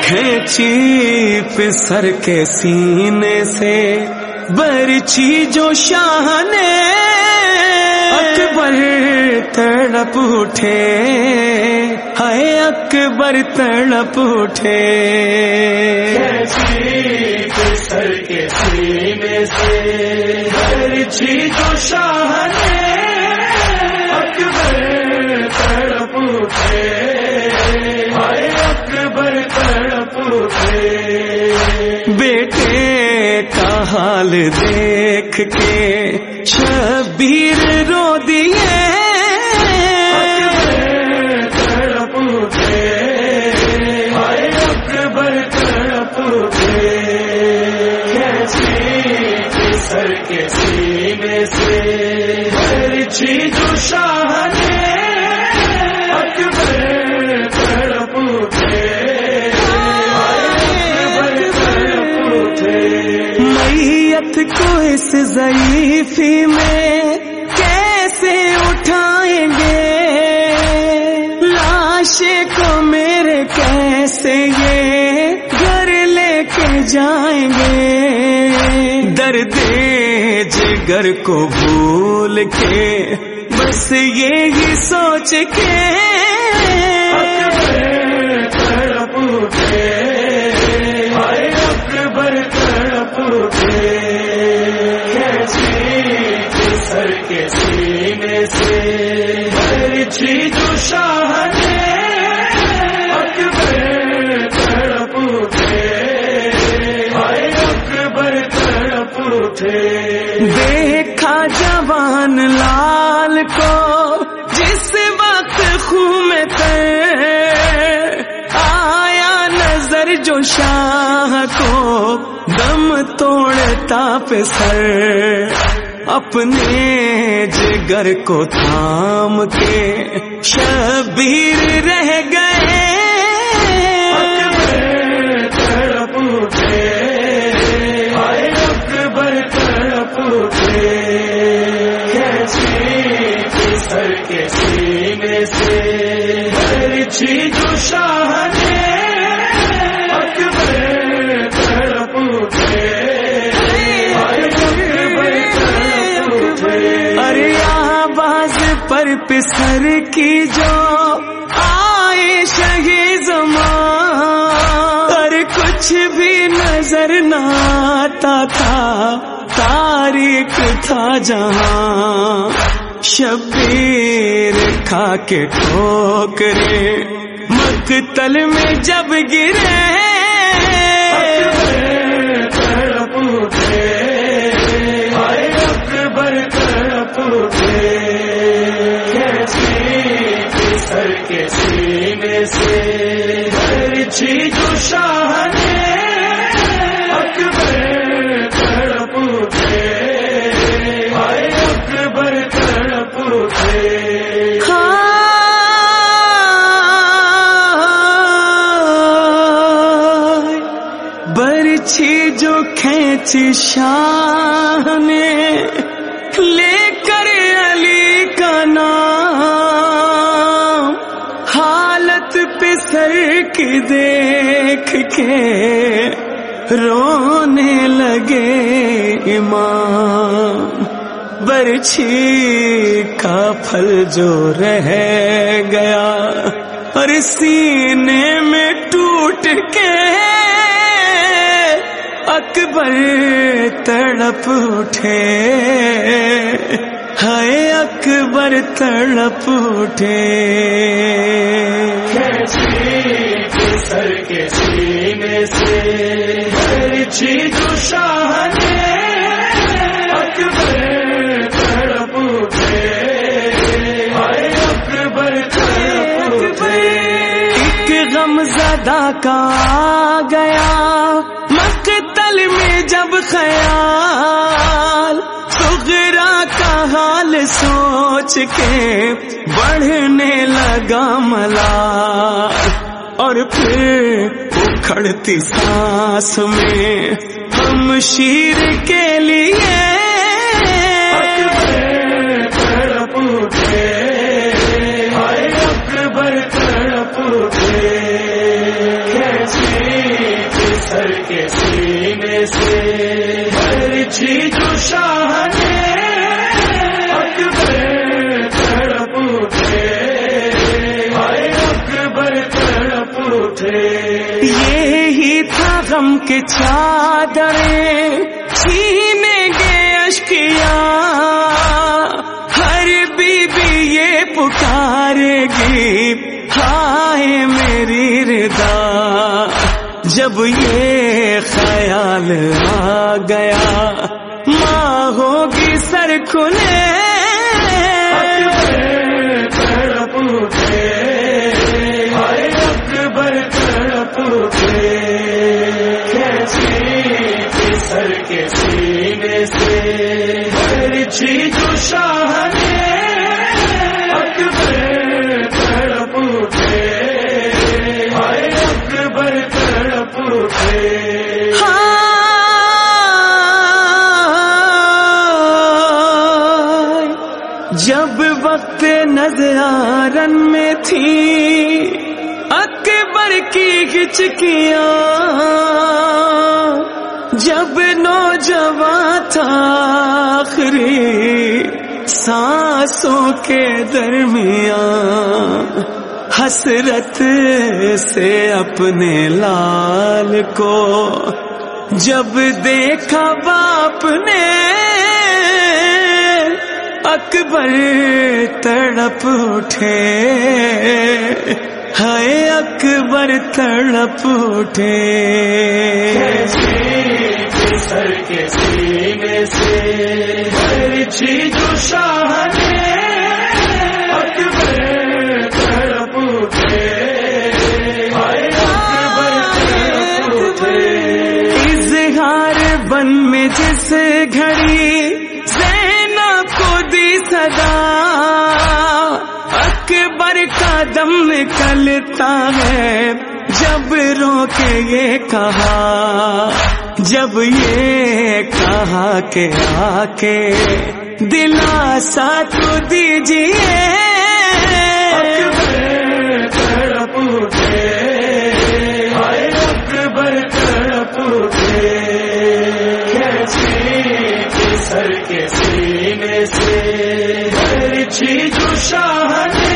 کھینچی پسر کے سینے سے برچی جو شاہ نے اکبر تڑپ اٹھے۔ ہائے اکبر تڑپ اٹھے۔ سر کے سینے سے برچی جو شاہ نے اکبر تڑپ اٹھے۔ ہائے اکبر تڑپ اٹھے۔ بیٹے حال دیکھ کے شبیر رو دیے۔ تڑپ اٹھے ہائے اکبر تڑپ اٹھے کیسی سر کے سینے سے۔ برچی جو شاہ اس ضعیفی میں کیسے اٹھائیں گے؟ لاش کو میرے کیسے یہ گھر لے کے جائیں گے؟ درد جگر کو بھول کے بس یہی سوچ کے برچی جو شاہ نے اکبر تڑپ اٹھے۔ ہائے اکبر تڑپ اٹھے۔ دیکھا جوان لال کو، جس وقت خون میں آیا نظر جو شاہ کو، دم توڑتا پہ سر اپنے جگر کو تھام کے شبیر رہ گئے۔ سر کے سینے سے؟ برچی جو شاہ پر پسر کی جو آئے شہی زمان پر کچھ بھی نظر نہ آتا تھا، تاریخ تھا جہاں۔ شبیر کھا کے ٹھوکرے، مقتل میں جب گرے ہائے برچھی جو کھینچ شاہ نے سر دیکھ کے رونے لگے امام برچھی کا پھل جو رہ گیا اور سینے میں ٹوٹ کے اکبر تڑپ اٹھے۔ ہائے اکبر تڑپ اٹھے۔ اکبر تڑپ اٹھے ایک غم زدہ کا گیا۔ مقتل میں جب خیال سغرا کا حال سوچ کے بڑھنے لگا ملا اور اور پھر اکھڑتی سانس میں۔ ہم شیر کے لیے سر کے سینے سے برچھی جو شاہ یہی تھا غم کے چادریں چھینے گے اشکیا۔ ہر بی بی یہ پکارے گی، ہائے میری ردا۔ جب یہ خیال آ گیا، ماں ہوگی سر کھلے۔ برچھی جو شاہ اکبر تڑپ اٹھے۔ ہائے، اکبر تڑپ اٹھے۔ جب وقت نظرارن میں تھی، اکبر کی ہچکیاں جب نوجوان تھا، آخری سانسوں کے درمیان حسرت سے اپنے لال کو جب دیکھا باپ نے اکبر تڑپ اٹھے، ہائے اکبر تڑپ اٹھے۔ سر کے سینے سے برچھی جو شاہ نے اکبر تڑپ اٹھے اظہار بن میں جس گھڑی زینب کو دی صدا اکبر کا دم نکلتا ہے جب رو کے یہ کہا جب یہ کہا کہ آ کے دلاسا ساتھ دیجیے سر کے سینے سے؟ ہر چیز شاہ نے